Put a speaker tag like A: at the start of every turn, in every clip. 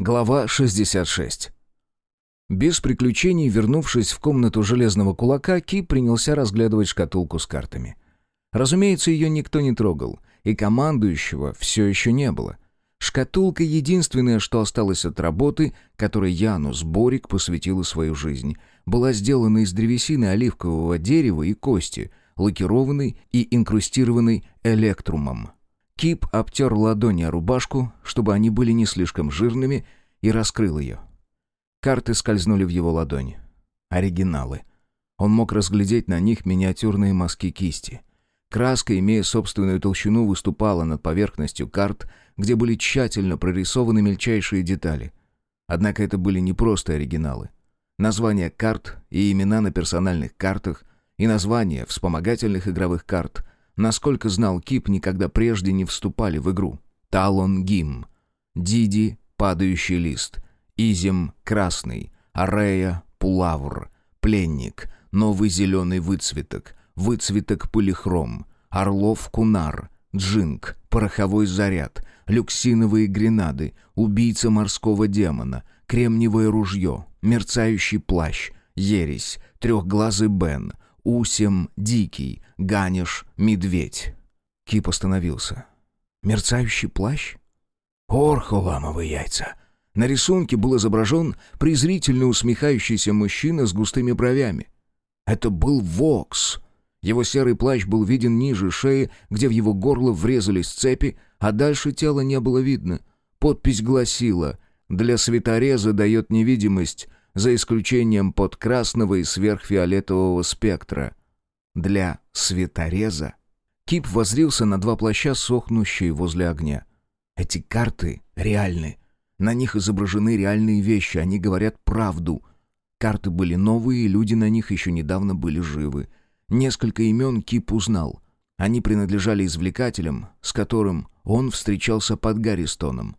A: Глава 66. Без приключений, вернувшись в комнату железного кулака, Ки принялся разглядывать шкатулку с картами. Разумеется, ее никто не трогал, и командующего все еще не было. Шкатулка — единственное, что осталось от работы, которой Янус Борик посвятила свою жизнь. Была сделана из древесины оливкового дерева и кости, лакированной и инкрустированной электрумом. Кип обтер ладони о рубашку, чтобы они были не слишком жирными, и раскрыл ее. Карты скользнули в его ладони. Оригиналы. Он мог разглядеть на них миниатюрные мазки кисти. Краска, имея собственную толщину, выступала над поверхностью карт, где были тщательно прорисованы мельчайшие детали. Однако это были не просто оригиналы. Названия карт и имена на персональных картах, и названия вспомогательных игровых карт — насколько знал Кип, никогда прежде не вступали в игру. Талон Гим, Диди Падающий лист, Изем Красный, Арея Пулавр, Пленник, Новый зеленый выцветок, Выцветок Полихром, Орлов Кунар, Джинк, Пороховой заряд, Люксиновые гренады, Убийца морского демона, Кремниевое ружье, Мерцающий плащ, Ересь, Трехглазый Бен, Усем Дикий, Ганиш Медведь. Кип остановился. Мерцающий плащ? Орхоламовые яйца. На рисунке был изображен презрительно усмехающийся мужчина с густыми бровями. Это был Вокс. Его серый плащ был виден ниже шеи, где в его горло врезались цепи, а дальше тела не было видно. Подпись гласила «Для светореза дает невидимость, за исключением подкрасного и сверхфиолетового спектра. Для светореза Кип возрился на два плаща, сохнущие возле огня. Эти карты реальны. На них изображены реальные вещи, они говорят правду. Карты были новые, люди на них еще недавно были живы. Несколько имен Кип узнал. Они принадлежали извлекателям, с которым он встречался под Гарристоном.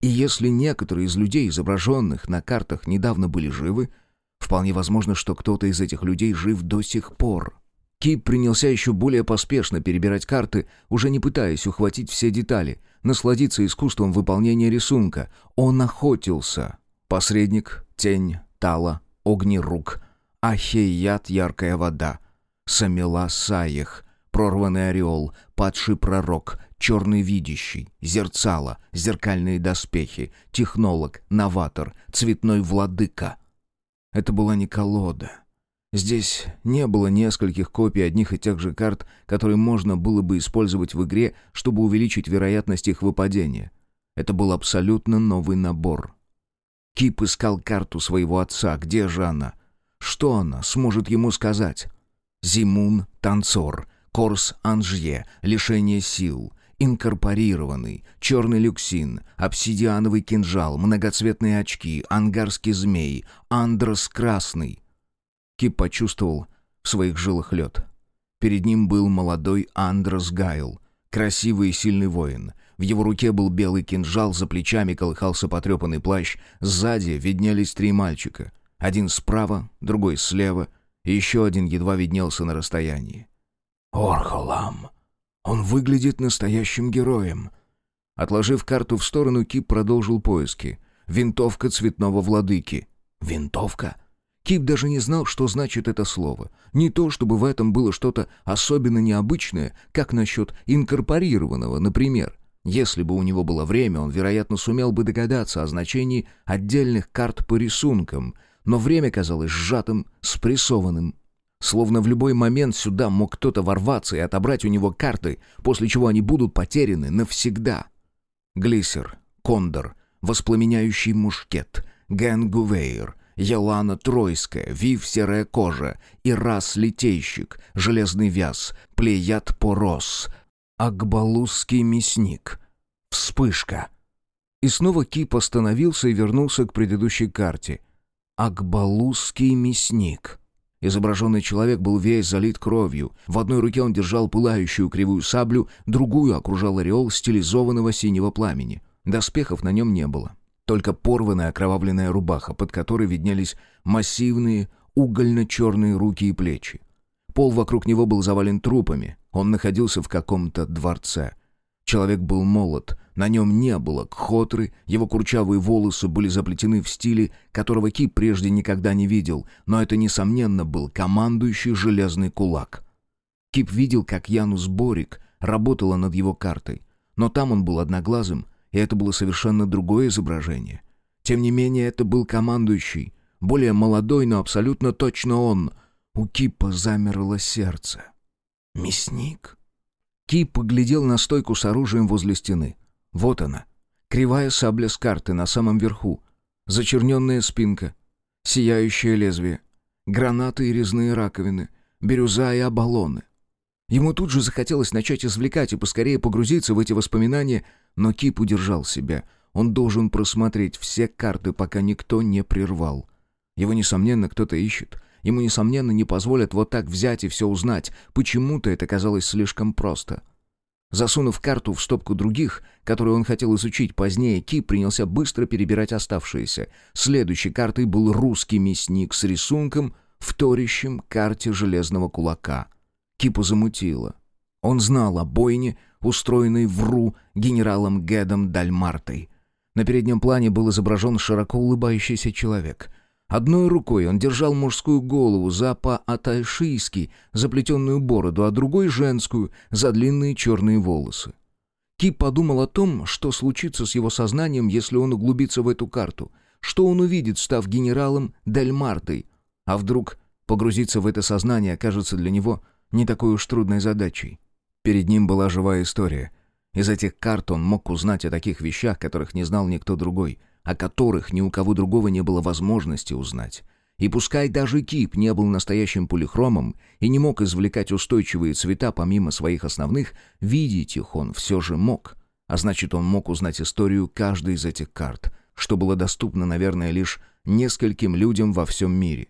A: И если некоторые из людей, изображенных на картах, недавно были живы, вполне возможно, что кто-то из этих людей жив до сих пор. Кип принялся еще более поспешно перебирать карты, уже не пытаясь ухватить все детали, насладиться искусством выполнения рисунка. Он охотился. Посредник, тень, тала, огнерук, ахейят, яркая вода, самела саях, прорванный ореол, падший пророк, черный видящий, зерцало, зеркальные доспехи, технолог, новатор, цветной владыка. Это была не колода. Здесь не было нескольких копий одних и тех же карт, которые можно было бы использовать в игре, чтобы увеличить вероятность их выпадения. Это был абсолютно новый набор. Кип искал карту своего отца. Где же она? Что она сможет ему сказать? Зимун, танцор, Корс Анжье, лишение сил, инкорпорированный, черный люксин, обсидиановый кинжал, многоцветные очки, ангарский змей, андрос красный. Кип почувствовал в своих жилах лед. Перед ним был молодой Андрос Гайл, красивый и сильный воин. В его руке был белый кинжал, за плечами колыхался потрепанный плащ, сзади виднелись три мальчика. Один справа, другой слева, и еще один едва виднелся на расстоянии. «Орхолам!» Он выглядит настоящим героем. Отложив карту в сторону, Кип продолжил поиски. Винтовка цветного владыки. Винтовка? Кип даже не знал, что значит это слово. Не то, чтобы в этом было что-то особенно необычное, как насчет инкорпорированного, например. Если бы у него было время, он, вероятно, сумел бы догадаться о значении отдельных карт по рисункам, но время казалось сжатым, спрессованным. Словно в любой момент сюда мог кто-то ворваться и отобрать у него карты, после чего они будут потеряны навсегда. Глиссер, Кондор, Воспламеняющий мушкет, Ген Гувейр, Елана Тройская, Вив Серая Кожа, Ирас Литейщик, Железный Вяз, Плеяд Порос, Акбалузский Мясник, Вспышка. И снова Кип остановился и вернулся к предыдущей карте. Акбалузский Мясник. Изображенный человек был весь залит кровью. В одной руке он держал пылающую кривую саблю, другую окружал ореол стилизованного синего пламени. Доспехов на нем не было. Только порванная окровавленная рубаха, под которой виднелись массивные угольно-черные руки и плечи. Пол вокруг него был завален трупами. Он находился в каком-то дворце. Человек был молод, На нем не было кхотры, его курчавые волосы были заплетены в стиле, которого Кип прежде никогда не видел, но это, несомненно, был командующий железный кулак. Кип видел, как Янус Борик работала над его картой, но там он был одноглазым, и это было совершенно другое изображение. Тем не менее, это был командующий, более молодой, но абсолютно точно он. У Кипа замерло сердце. «Мясник?» Кип поглядел на стойку с оружием возле стены. Вот она. Кривая сабля с карты на самом верху. Зачерненная спинка. Сияющее лезвие. Гранаты и резные раковины. Бирюза и оболоны. Ему тут же захотелось начать извлекать и поскорее погрузиться в эти воспоминания, но Кип удержал себя. Он должен просмотреть все карты, пока никто не прервал. Его, несомненно, кто-то ищет. Ему, несомненно, не позволят вот так взять и все узнать. Почему-то это казалось слишком просто. Засунув карту в стопку других, которые он хотел изучить позднее, Ки принялся быстро перебирать оставшиеся. Следующей картой был русский мясник с рисунком, вторящим карте железного кулака. Кипу замутило. Он знал о бойне, устроенной в Ру генералом Гедом Дальмартой. На переднем плане был изображен широко улыбающийся человек. Одной рукой он держал мужскую голову за по-атайшийски заплетенную бороду, а другой — женскую, за длинные черные волосы. Кип подумал о том, что случится с его сознанием, если он углубится в эту карту, что он увидит, став генералом Дельмартой, а вдруг погрузиться в это сознание окажется для него не такой уж трудной задачей. Перед ним была живая история. Из этих карт он мог узнать о таких вещах, которых не знал никто другой — о которых ни у кого другого не было возможности узнать. И пускай даже Кип не был настоящим полихромом и не мог извлекать устойчивые цвета помимо своих основных, видеть их он все же мог. А значит, он мог узнать историю каждой из этих карт, что было доступно, наверное, лишь нескольким людям во всем мире.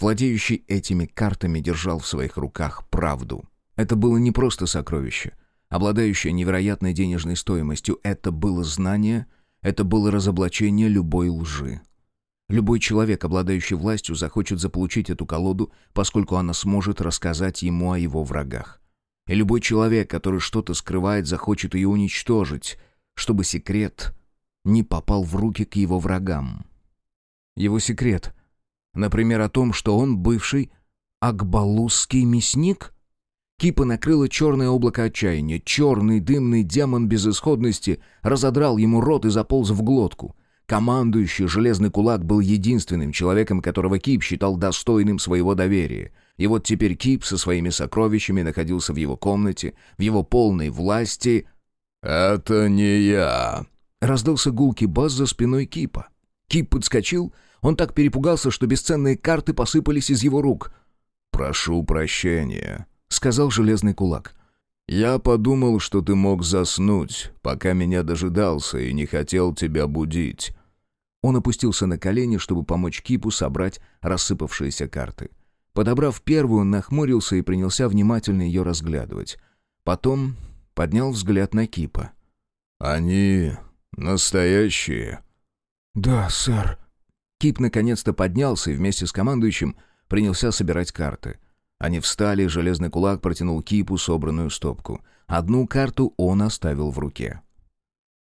A: Владеющий этими картами держал в своих руках правду. Это было не просто сокровище, обладающее невероятной денежной стоимостью, это было знание — это было разоблачение любой лжи. Любой человек, обладающий властью, захочет заполучить эту колоду, поскольку она сможет рассказать ему о его врагах. И любой человек, который что-то скрывает, захочет ее уничтожить, чтобы секрет не попал в руки к его врагам. Его секрет, например, о том, что он бывший акбалузский мясник — Кипа накрыло черное облако отчаяния. Черный дымный демон безысходности разодрал ему рот и заполз в глотку. Командующий железный кулак был единственным человеком, которого Кип считал достойным своего доверия. И вот теперь Кип со своими сокровищами находился в его комнате, в его полной власти. «Это не я», — раздался гулкий бас за спиной Кипа. Кип подскочил, он так перепугался, что бесценные карты посыпались из его рук. «Прошу прощения», — сказал железный кулак. «Я подумал, что ты мог заснуть, пока меня дожидался и не хотел тебя будить». Он опустился на колени, чтобы помочь Кипу собрать рассыпавшиеся карты. Подобрав первую, он нахмурился и принялся внимательно ее разглядывать. Потом поднял взгляд на Кипа. «Они настоящие?»
B: «Да, сэр».
A: Кип наконец-то поднялся и вместе с командующим принялся собирать карты — они встали, железный кулак протянул кипу собранную стопку. Одну карту он оставил в руке.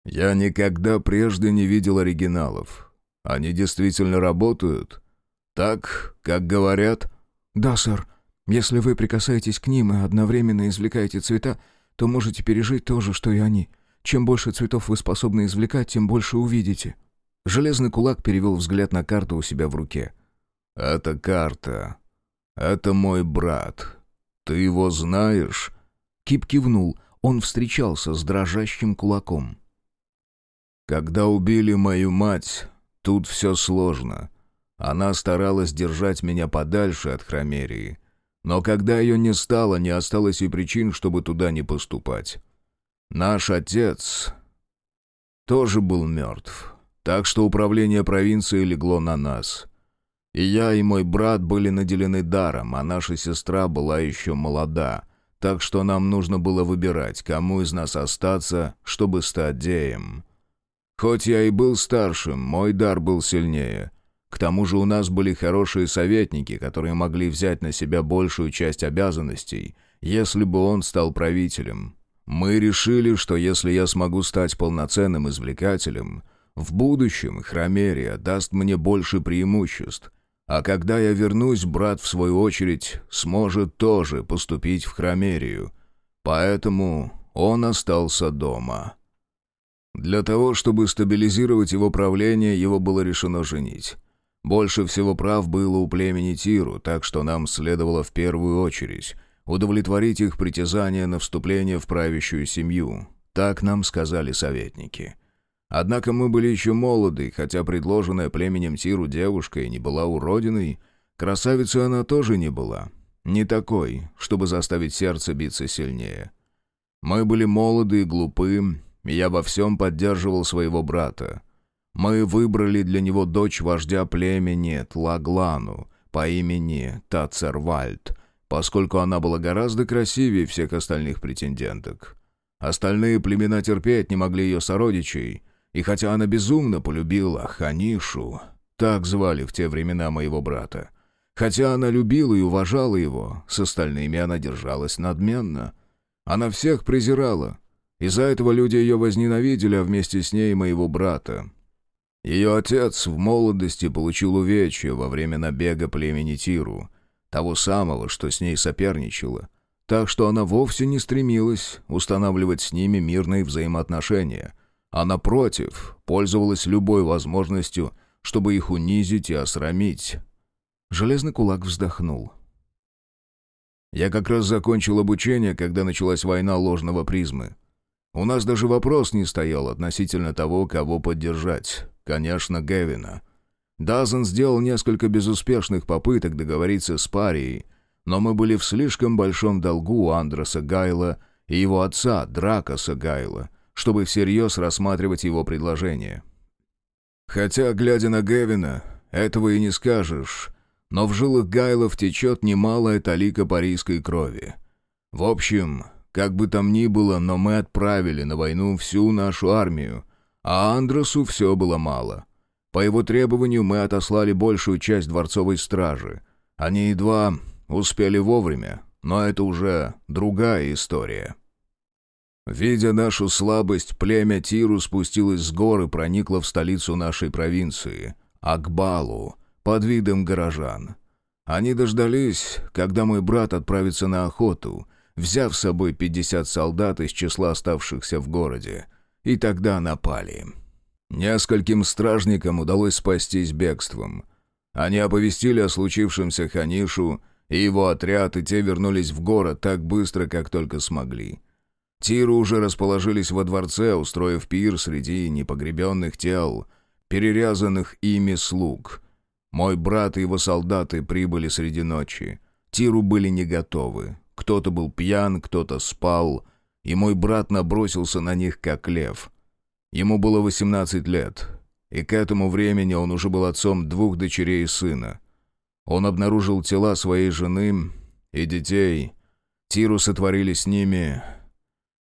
B: «Я никогда прежде не видел оригиналов. Они действительно работают? Так, как говорят?»
C: «Да, сэр. Если вы прикасаетесь к ним и одновременно извлекаете цвета, то можете пережить то же, что и они. Чем больше цветов вы способны извлекать, тем больше увидите».
A: Железный кулак перевел взгляд на карту у себя в руке.
B: «Это карта «Это мой брат. Ты его знаешь?»
A: Кип кивнул. Он встречался с дрожащим кулаком.
B: «Когда убили мою мать, тут все сложно. Она старалась держать меня подальше от Хромерии. Но когда ее не стало, не осталось и причин, чтобы туда не поступать. Наш отец тоже был мертв, так что управление провинцией легло на нас. И я, и мой брат были наделены даром, а наша сестра была еще молода. Так что нам нужно было выбирать, кому из нас остаться, чтобы стать деем. Хоть я и был старшим, мой дар был сильнее. К тому же у нас были хорошие советники, которые могли взять на себя большую часть обязанностей, если бы он стал правителем. Мы решили, что если я смогу стать полноценным извлекателем, в будущем Хромерия даст мне больше преимуществ, а когда я вернусь, брат, в свою очередь, сможет тоже поступить в Хромерию. Поэтому он остался дома. Для того, чтобы стабилизировать его правление, его было решено женить. Больше всего прав было у племени Тиру, так что нам следовало в первую очередь удовлетворить их притязания на вступление в правящую семью. Так нам сказали советники. Однако мы были еще молоды, хотя предложенная племенем Тиру девушка и не была уродиной, красавицей она тоже не была. Не такой, чтобы заставить сердце биться сильнее. Мы были молоды и глупы, и я во всем поддерживал своего брата. Мы выбрали для него дочь вождя племени Тлаглану по имени Тацервальд, поскольку она была гораздо красивее всех остальных претенденток. Остальные племена терпеть не могли ее сородичей, и хотя она безумно полюбила Ханишу, так звали в те времена моего брата, хотя она любила и уважала его, с остальными она держалась надменно. Она всех презирала. Из-за этого люди ее возненавидели, а вместе с ней моего брата. Ее отец в молодости получил увечья во время набега племени Тиру, того самого, что с ней соперничало, так что она вовсе не стремилась устанавливать с ними мирные взаимоотношения, а напротив, пользовалась любой возможностью, чтобы их унизить и осрамить. Железный кулак вздохнул. «Я как раз закончил обучение, когда началась война ложного призмы. У нас даже вопрос не стоял относительно того, кого поддержать. Конечно, Гевина. Дазен сделал несколько безуспешных попыток договориться с Парией, но мы были в слишком большом долгу у Андреса Гайла и его отца, Дракоса Гайла, чтобы всерьез рассматривать его предложение. Хотя, глядя на Гевина, этого и не скажешь, но в жилах Гайлов течет немалая талика парийской крови. В общем, как бы там ни было, но мы отправили на войну всю нашу армию, а Андресу все было мало. По его требованию мы отослали большую часть дворцовой стражи. Они едва успели вовремя, но это уже другая история. Видя нашу слабость, племя Тиру спустилось с гор и проникло в столицу нашей провинции, Акбалу, под видом горожан. Они дождались, когда мой брат отправится на охоту, взяв с собой 50 солдат из числа оставшихся в городе, и тогда напали. Нескольким стражникам удалось спастись бегством. Они оповестили о случившемся Ханишу и его отряд, и те вернулись в город так быстро, как только смогли. Тиру уже расположились во дворце, устроив пир среди непогребенных тел, перерезанных ими слуг. Мой брат и его солдаты прибыли среди ночи. Тиру были не готовы. Кто-то был пьян, кто-то спал, и мой брат набросился на них, как лев — Ему было 18 лет, и к этому времени он уже был отцом двух дочерей и сына. Он обнаружил тела своей жены и детей. Тиру сотворили с ними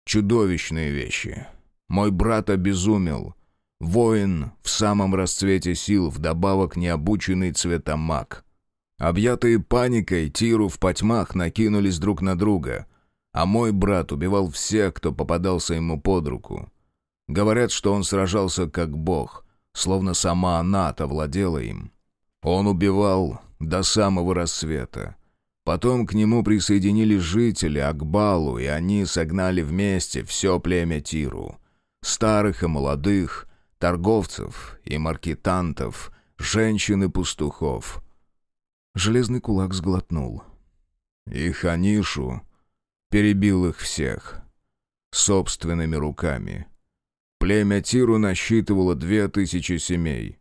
B: чудовищные вещи. Мой брат обезумел. Воин в самом расцвете сил, вдобавок необученный цветомаг. Объятые паникой, Тиру в потьмах накинулись друг на друга, а мой брат убивал всех, кто попадался ему под руку. Говорят, что он сражался как бог, словно сама Аната владела им. Он убивал до самого рассвета. Потом к нему присоединились жители Акбалу, и они согнали вместе все племя Тиру. Старых и молодых, торговцев и маркетантов, женщин и пастухов. Железный кулак сглотнул. И Ханишу перебил их всех. Собственными руками. Племя Тиру насчитывало две тысячи семей.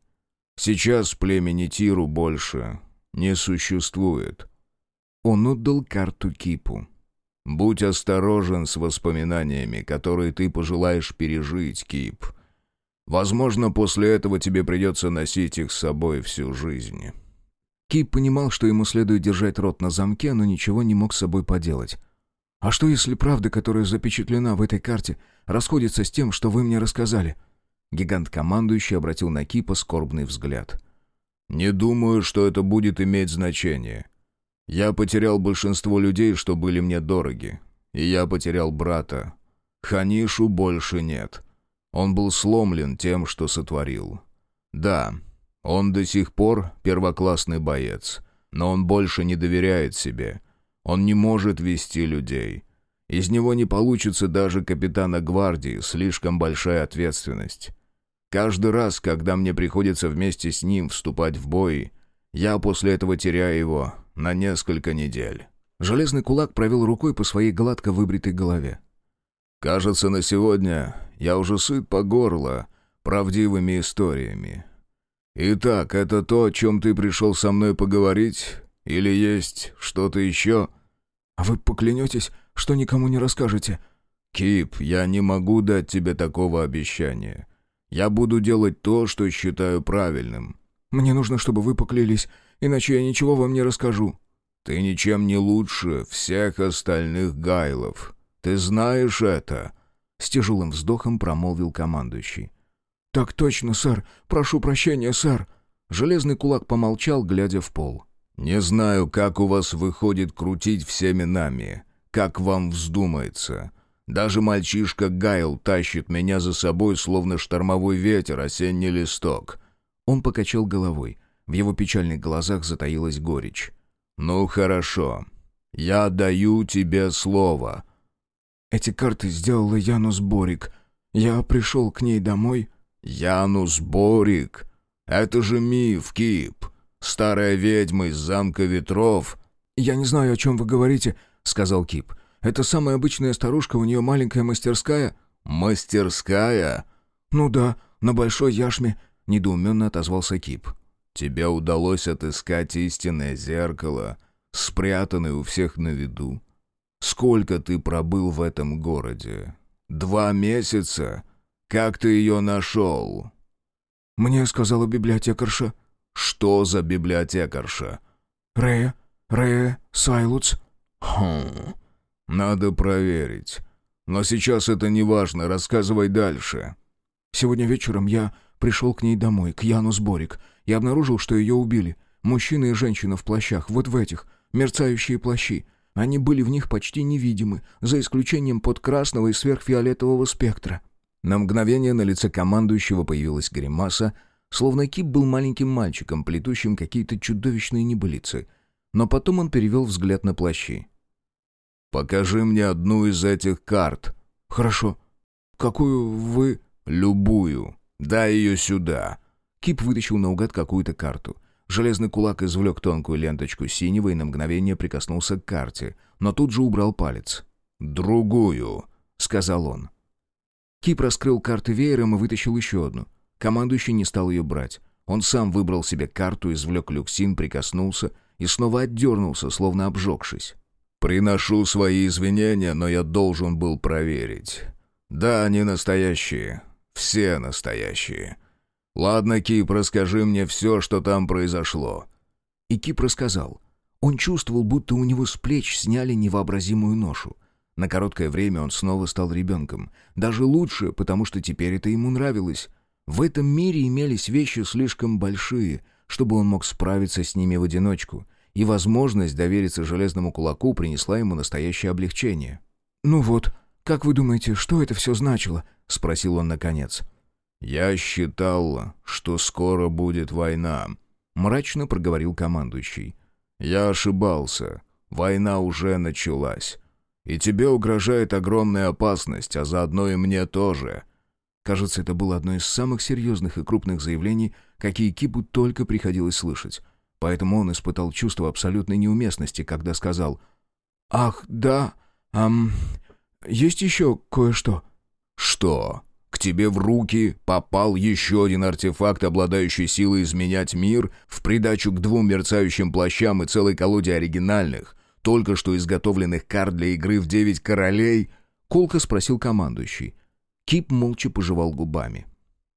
B: Сейчас племени Тиру больше не существует.
A: Он отдал карту Кипу.
B: «Будь осторожен с воспоминаниями, которые ты пожелаешь пережить, Кип. Возможно, после этого тебе придется носить их с собой всю жизнь».
A: Кип понимал, что ему следует держать рот на замке, но ничего не мог с собой поделать. «А что, если правда, которая запечатлена в этой карте, расходится с тем, что вы мне рассказали?» Гигант-командующий обратил на Кипа скорбный взгляд.
B: «Не думаю, что это будет иметь значение. Я потерял большинство людей, что были мне дороги. И я потерял брата. Ханишу больше нет. Он был сломлен тем, что сотворил. Да, он до сих пор первоклассный боец, но он больше не доверяет себе. Он не может вести людей. Из него не получится даже капитана гвардии, слишком большая ответственность. Каждый раз, когда мне приходится вместе с ним вступать в бой, я после этого теряю его на несколько недель».
A: Железный кулак провел рукой по своей гладко выбритой голове.
B: «Кажется, на сегодня я уже сыт по горло правдивыми историями. Итак, это то, о чем ты пришел со мной поговорить? Или есть что-то еще?»
C: «А вы поклянетесь, что никому не расскажете?»
B: «Кип, я не могу дать тебе такого обещания. Я буду делать то, что считаю правильным».
C: «Мне нужно, чтобы вы поклялись, иначе я ничего вам не расскажу».
B: «Ты ничем не лучше всех остальных гайлов. Ты знаешь это?»
A: С тяжелым вздохом промолвил командующий.
C: «Так точно, сэр. Прошу прощения, сэр».
A: Железный кулак помолчал, глядя в пол.
B: «Не знаю, как у вас выходит крутить всеми нами, как вам вздумается. Даже мальчишка Гайл тащит меня за собой, словно штормовой ветер, осенний листок».
A: Он покачал головой. В его печальных глазах затаилась горечь.
B: «Ну хорошо. Я даю тебе слово».
C: «Эти карты сделала Янус Борик. Я пришел к ней домой».
B: «Янус Борик? Это же миф, Кип. Старая ведьма из замка ветров».
C: «Я не знаю, о чем вы говорите», — сказал Кип. Это самая обычная старушка, у нее маленькая мастерская».
B: «Мастерская?»
C: «Ну да, на Большой Яшме», — недоуменно отозвался Кип.
B: «Тебе удалось отыскать истинное зеркало, спрятанное у всех на виду. Сколько ты пробыл в этом городе? Два месяца? Как ты ее нашел?»
C: «Мне сказала библиотекарша».
B: «Что за библиотекарша?»
C: «Рея. Рея Сайлуц».
B: «Хм...» «Надо проверить. Но сейчас это не важно, рассказывай дальше».
C: «Сегодня вечером я пришел к ней домой, к Яну Сборик, и обнаружил, что ее убили. Мужчина и женщина в плащах, вот в этих, мерцающие плащи. Они были в них почти невидимы, за исключением подкрасного и сверхфиолетового спектра».
A: На мгновение на лице командующего появилась гримаса, словно Кип был маленьким мальчиком, плетущим какие-то чудовищные небылицы. Но потом он перевел взгляд на плащи.
B: «Покажи мне одну из этих карт».
C: «Хорошо. Какую вы...»
B: «Любую. Дай ее сюда».
A: Кип вытащил наугад какую-то карту. Железный кулак извлек тонкую ленточку синего и на мгновение прикоснулся к карте, но тут же убрал палец.
B: «Другую», — сказал он.
A: Кип раскрыл карты веером и вытащил еще одну. Командующий не стал ее брать. Он сам выбрал себе карту, извлек люксин, прикоснулся и снова отдернулся, словно обжегшись.
B: «Приношу свои извинения, но я должен был проверить. Да, они настоящие. Все настоящие. Ладно, Кип, расскажи мне все, что там произошло».
A: И Кип рассказал. Он чувствовал, будто у него с плеч сняли невообразимую ношу. На короткое время он снова стал ребенком. Даже лучше, потому что теперь это ему нравилось. В этом мире имелись вещи слишком большие, чтобы он мог справиться с ними в одиночку — и возможность довериться железному кулаку принесла ему настоящее облегчение.
C: «Ну вот, как вы думаете, что это все значило?» — спросил он наконец.
B: «Я считал, что скоро будет война», — мрачно проговорил командующий. «Я ошибался. Война уже началась. И тебе угрожает огромная опасность, а заодно и мне тоже».
A: Кажется, это было одно из самых серьезных и крупных заявлений, какие Кипу только приходилось слышать. Поэтому он испытал чувство абсолютной неуместности, когда сказал
C: «Ах, да, ам, есть еще кое-что».
B: «Что? К тебе в руки попал еще один артефакт, обладающий силой изменять мир, в придачу к двум мерцающим плащам и целой колоде оригинальных, только что изготовленных карт для игры в девять королей?» — колко спросил командующий. Кип молча пожевал губами.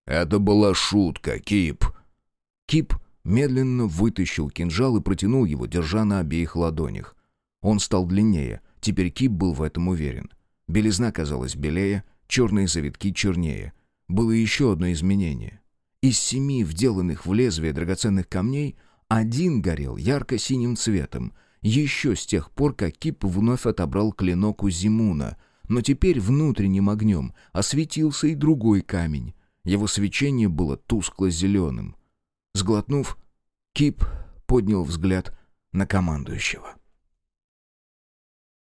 B: «Это была шутка, Кип».
A: Кип медленно вытащил кинжал и протянул его, держа на обеих ладонях. Он стал длиннее, теперь Кип был в этом уверен. Белизна казалась белее, черные завитки чернее. Было еще одно изменение. Из семи вделанных в лезвие драгоценных камней один горел ярко-синим цветом, еще с тех пор, как Кип вновь отобрал клинок у Зимуна, но теперь внутренним огнем осветился и другой камень. Его свечение было тускло-зеленым. Сглотнув, Кип поднял взгляд на командующего.